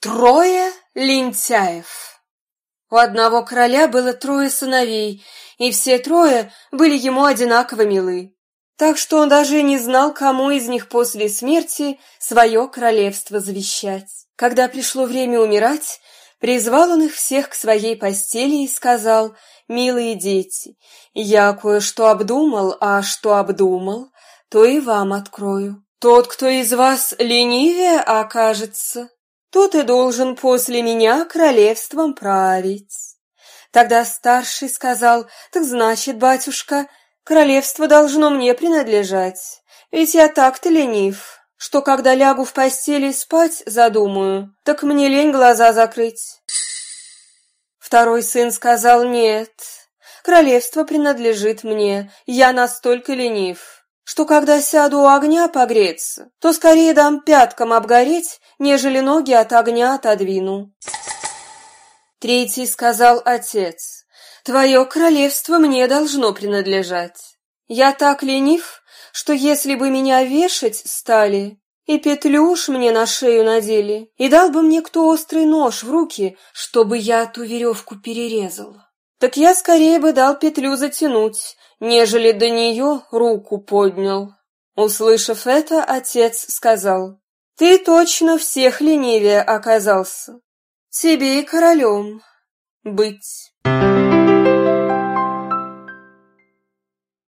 Трое лентяев. У одного короля было трое сыновей, и все трое были ему одинаково милы. Так что он даже не знал, кому из них после смерти свое королевство завещать. Когда пришло время умирать, призвал он их всех к своей постели и сказал, «Милые дети, я кое-что обдумал, а что обдумал, то и вам открою. Тот, кто из вас ленивее окажется, тот и должен после меня королевством править. Тогда старший сказал, так значит, батюшка, королевство должно мне принадлежать, ведь я так-то ленив, что когда лягу в постели спать задумаю, так мне лень глаза закрыть. Второй сын сказал, нет, королевство принадлежит мне, я настолько ленив, что когда сяду у огня погреться, то скорее дам пяткам обгореть, нежели ноги от огня отодвину. Третий сказал отец, «Твое королевство мне должно принадлежать. Я так ленив, что если бы меня вешать стали, и петлю уж мне на шею надели, и дал бы мне кто острый нож в руки, чтобы я ту веревку перерезал, так я скорее бы дал петлю затянуть, нежели до нее руку поднял. Услышав это, отец сказал, «Ты точно всех ленивее оказался. Тебе и королем быть».